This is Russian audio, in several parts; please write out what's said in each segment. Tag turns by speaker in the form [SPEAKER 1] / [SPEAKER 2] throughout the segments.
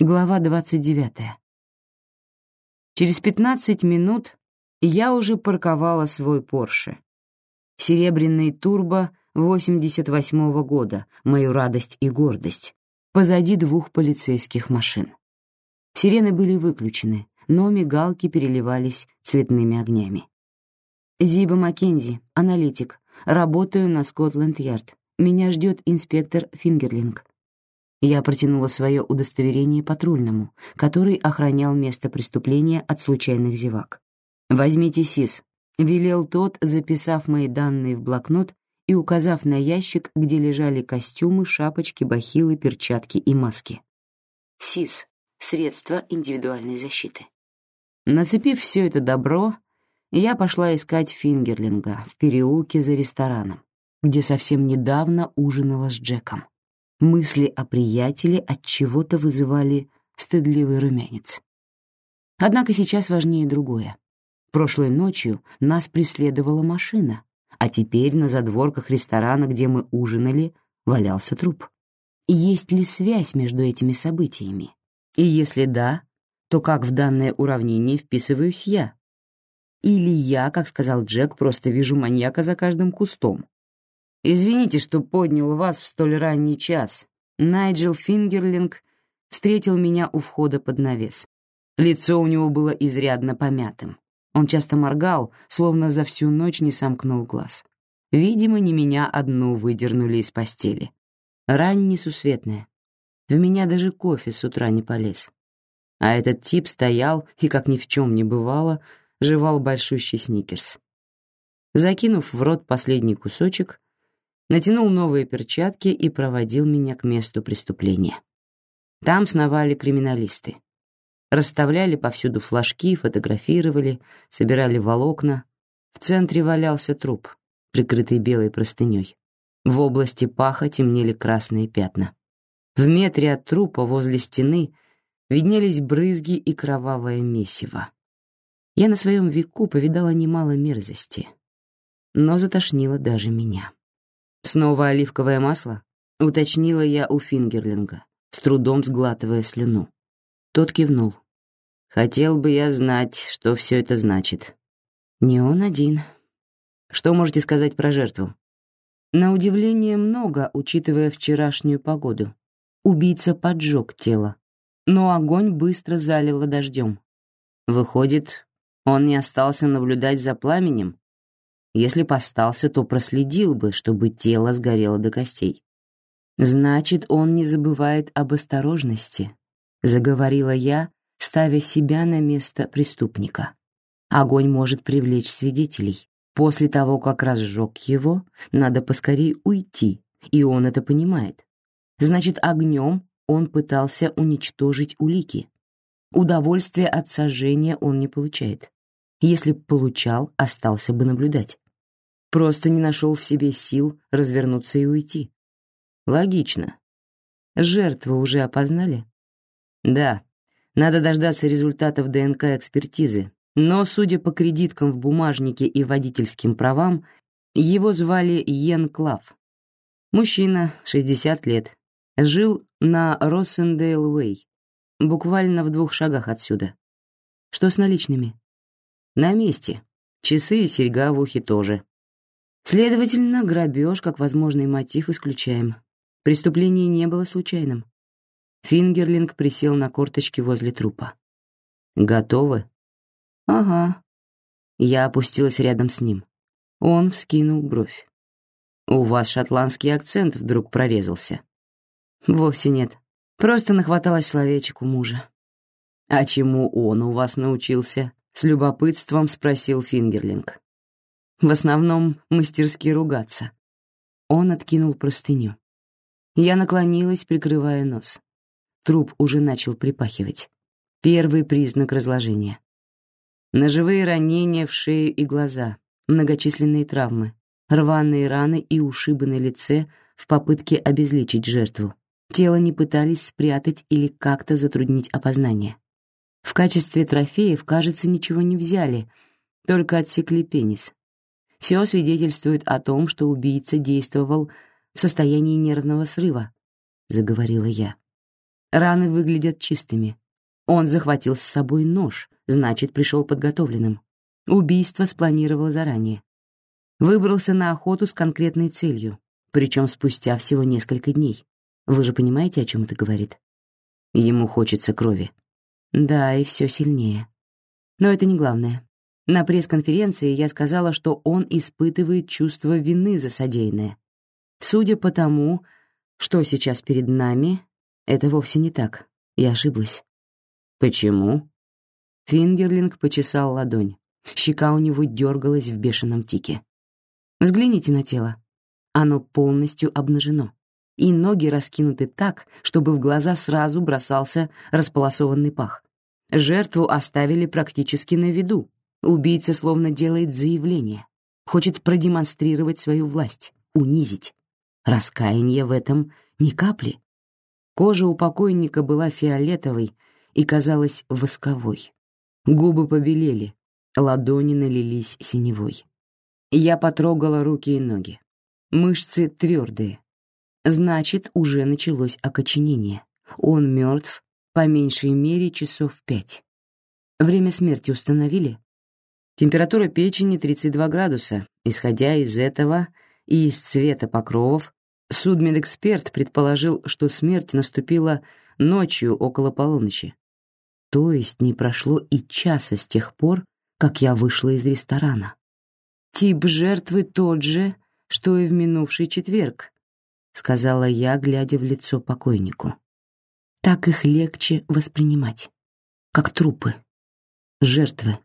[SPEAKER 1] Глава 29. Через 15 минут я уже парковала свой Порше. Серебряный турбо 88-го года, мою радость и гордость, позади двух полицейских машин. Сирены были выключены, но мигалки переливались цветными огнями. Зиба Маккензи, аналитик. Работаю на Скотланд-Ярд. Меня ждет инспектор Фингерлинг. Я протянула свое удостоверение патрульному, который охранял место преступления от случайных зевак. «Возьмите СИС», — велел тот, записав мои данные в блокнот и указав на ящик, где лежали костюмы, шапочки, бахилы, перчатки и маски. СИС — средства индивидуальной защиты. Нацепив все это добро, я пошла искать Фингерлинга в переулке за рестораном, где совсем недавно ужинала с Джеком. Мысли о приятеле от чего-то вызывали стыдливый румянец. Однако сейчас важнее другое. Прошлой ночью нас преследовала машина, а теперь на задворках ресторана, где мы ужинали, валялся труп. Есть ли связь между этими событиями? И если да, то как в данное уравнение вписываюсь я? Или я, как сказал Джек, просто вижу маньяка за каждым кустом? Извините, что поднял вас в столь ранний час. Найджел Фингерлинг встретил меня у входа под навес. Лицо у него было изрядно помятым. Он часто моргал, словно за всю ночь не сомкнул глаз. Видимо, не меня одну выдернули из постели. Рань несусветная. В меня даже кофе с утра не полез. А этот тип стоял и, как ни в чем не бывало, жевал большущий сникерс. Закинув в рот последний кусочек, натянул новые перчатки и проводил меня к месту преступления. Там сновали криминалисты. Расставляли повсюду флажки, фотографировали, собирали волокна. В центре валялся труп, прикрытый белой простыней. В области паха темнели красные пятна. В метре от трупа возле стены виднелись брызги и кровавое месиво. Я на своем веку повидала немало мерзости, но затошнило даже меня. «Снова оливковое масло?» — уточнила я у Фингерлинга, с трудом сглатывая слюну. Тот кивнул. «Хотел бы я знать, что все это значит». «Не он один». «Что можете сказать про жертву?» «На удивление много, учитывая вчерашнюю погоду. Убийца поджег тело, но огонь быстро залило дождем. Выходит, он не остался наблюдать за пламенем?» Если б остался, то проследил бы, чтобы тело сгорело до костей. Значит, он не забывает об осторожности, заговорила я, ставя себя на место преступника. Огонь может привлечь свидетелей. После того, как разжег его, надо поскорее уйти, и он это понимает. Значит, огнем он пытался уничтожить улики. Удовольствия от сожжения он не получает. Если б получал, остался бы наблюдать. Просто не нашел в себе сил развернуться и уйти. Логично. Жертву уже опознали? Да. Надо дождаться результатов ДНК-экспертизы. Но, судя по кредиткам в бумажнике и водительским правам, его звали Йен Клав. Мужчина, 60 лет. Жил на Россендейл-Уэй, буквально в двух шагах отсюда. Что с наличными? На месте. Часы и серьга в ухе тоже. Следовательно, грабеж как возможный мотив исключаем. Преступление не было случайным. Фингерлинг присел на корточки возле трупа. «Готовы?» «Ага». Я опустилась рядом с ним. Он вскинул бровь. «У вас шотландский акцент вдруг прорезался». «Вовсе нет. Просто нахваталась словечек у мужа». «А чему он у вас научился?» С любопытством спросил Фингерлинг. В основном мастерски ругаться. Он откинул простыню. Я наклонилась, прикрывая нос. Труп уже начал припахивать. Первый признак разложения. Ножевые ранения в шею и глаза, многочисленные травмы, рваные раны и ушибы на лице в попытке обезличить жертву. Тело не пытались спрятать или как-то затруднить опознание. В качестве трофеев, кажется, ничего не взяли, только отсекли пенис. Все свидетельствует о том, что убийца действовал в состоянии нервного срыва, заговорила я. Раны выглядят чистыми. Он захватил с собой нож, значит, пришел подготовленным. Убийство спланировало заранее. Выбрался на охоту с конкретной целью, причем спустя всего несколько дней. Вы же понимаете, о чем это говорит? Ему хочется крови. Да, и все сильнее. Но это не главное. На пресс-конференции я сказала, что он испытывает чувство вины за содеянное. Судя по тому, что сейчас перед нами, это вовсе не так. Я ошиблась. Почему? Фингерлинг почесал ладонь. Щека у него дергалась в бешеном тике. Взгляните на тело. Оно полностью обнажено, и ноги раскинуты так, чтобы в глаза сразу бросался располосованный пах. Жертву оставили практически на виду. Убийца словно делает заявление, хочет продемонстрировать свою власть, унизить. Раскаяния в этом ни капли. Кожа у покойника была фиолетовой и казалась восковой. Губы побелели, ладони налились синевой. Я потрогала руки и ноги. Мышцы твердые. Значит, уже началось окоченение. Он мертв по меньшей мере часов пять. Время смерти установили? Температура печени 32 градуса. Исходя из этого и из цвета покровов, судмедэксперт предположил, что смерть наступила ночью около полуночи. То есть не прошло и часа с тех пор, как я вышла из ресторана. Тип жертвы тот же, что и в минувший четверг, сказала я, глядя в лицо покойнику. Так их легче воспринимать, как трупы, жертвы,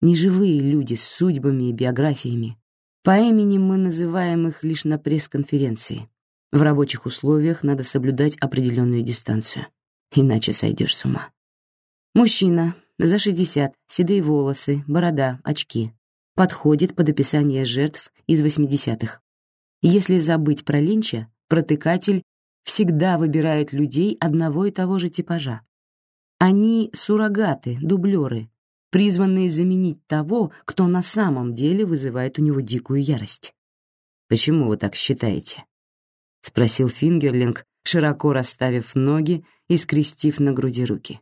[SPEAKER 1] неживые люди с судьбами и биографиями. По имени мы называем их лишь на пресс-конференции. В рабочих условиях надо соблюдать определенную дистанцию, иначе сойдешь с ума. Мужчина, за 60, седые волосы, борода, очки. Подходит под описание жертв из 80-х. Если забыть про Линча, протыкатель всегда выбирает людей одного и того же типажа. Они суррогаты, дублеры, призванные заменить того, кто на самом деле вызывает у него дикую ярость. «Почему вы так считаете?» — спросил Фингерлинг, широко расставив ноги и скрестив на груди руки.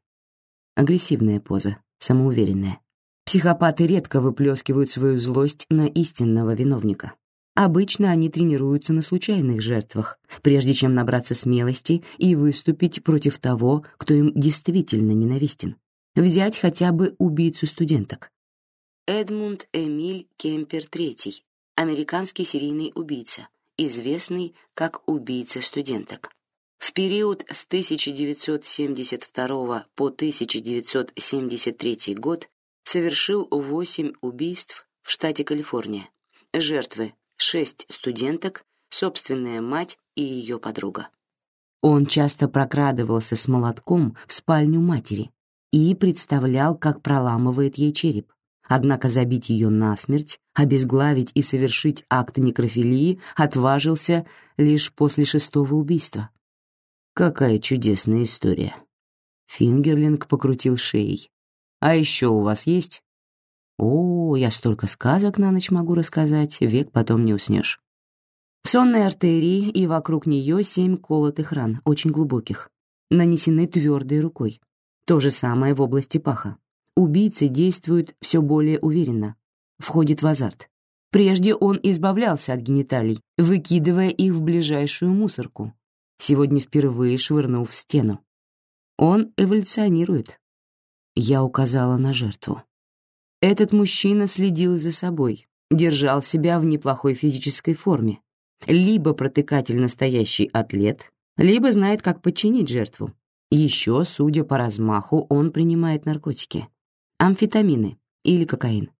[SPEAKER 1] Агрессивная поза, самоуверенная. Психопаты редко выплескивают свою злость на истинного виновника. Обычно они тренируются на случайных жертвах, прежде чем набраться смелости и выступить против того, кто им действительно ненавистен. Взять хотя бы убийцу студенток. Эдмунд Эмиль Кемпер III, американский серийный убийца, известный как убийца студенток. В период с 1972 по 1973 год совершил 8 убийств в штате Калифорния. Жертвы — 6 студенток, собственная мать и ее подруга. Он часто прокрадывался с молотком в спальню матери и представлял, как проламывает ей череп. Однако забить ее насмерть, обезглавить и совершить акт некрофилии отважился лишь после шестого убийства. Какая чудесная история. Фингерлинг покрутил шеей. А еще у вас есть? О, я столько сказок на ночь могу рассказать, век потом не уснешь. В сонной артерии и вокруг нее семь колотых ран, очень глубоких, нанесены твердой рукой. То же самое в области паха. Убийцы действуют все более уверенно, входит в азарт. Прежде он избавлялся от гениталий, выкидывая их в ближайшую мусорку, сегодня впервые швырнул в стену. Он эволюционирует. Я указала на жертву. Этот мужчина следил за собой, держал себя в неплохой физической форме. Либо протыкатель настоящий атлет, либо знает, как подчинить жертву. Еще, судя по размаху, он принимает наркотики. Амфетамины или кокаин.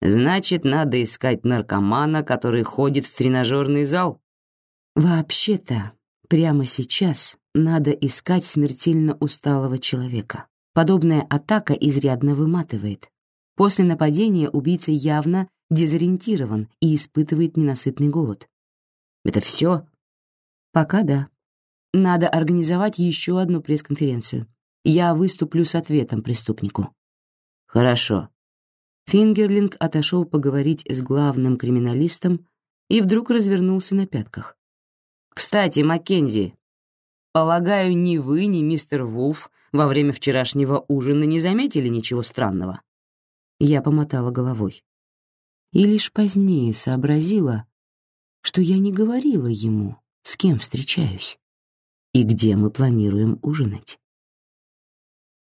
[SPEAKER 1] Значит, надо искать наркомана, который ходит в тренажерный зал? Вообще-то, Прямо сейчас надо искать смертельно усталого человека. Подобная атака изрядно выматывает. После нападения убийца явно дезориентирован и испытывает ненасытный голод. Это все? Пока да. Надо организовать еще одну пресс-конференцию. Я выступлю с ответом преступнику. Хорошо. Фингерлинг отошел поговорить с главным криминалистом и вдруг развернулся на пятках. Кстати, Маккензи, Полагаю, ни вы, ни мистер Вулф во время вчерашнего ужина не заметили ничего странного?» Я помотала головой. И лишь позднее сообразила, что я не говорила ему, с кем встречаюсь и где мы планируем ужинать.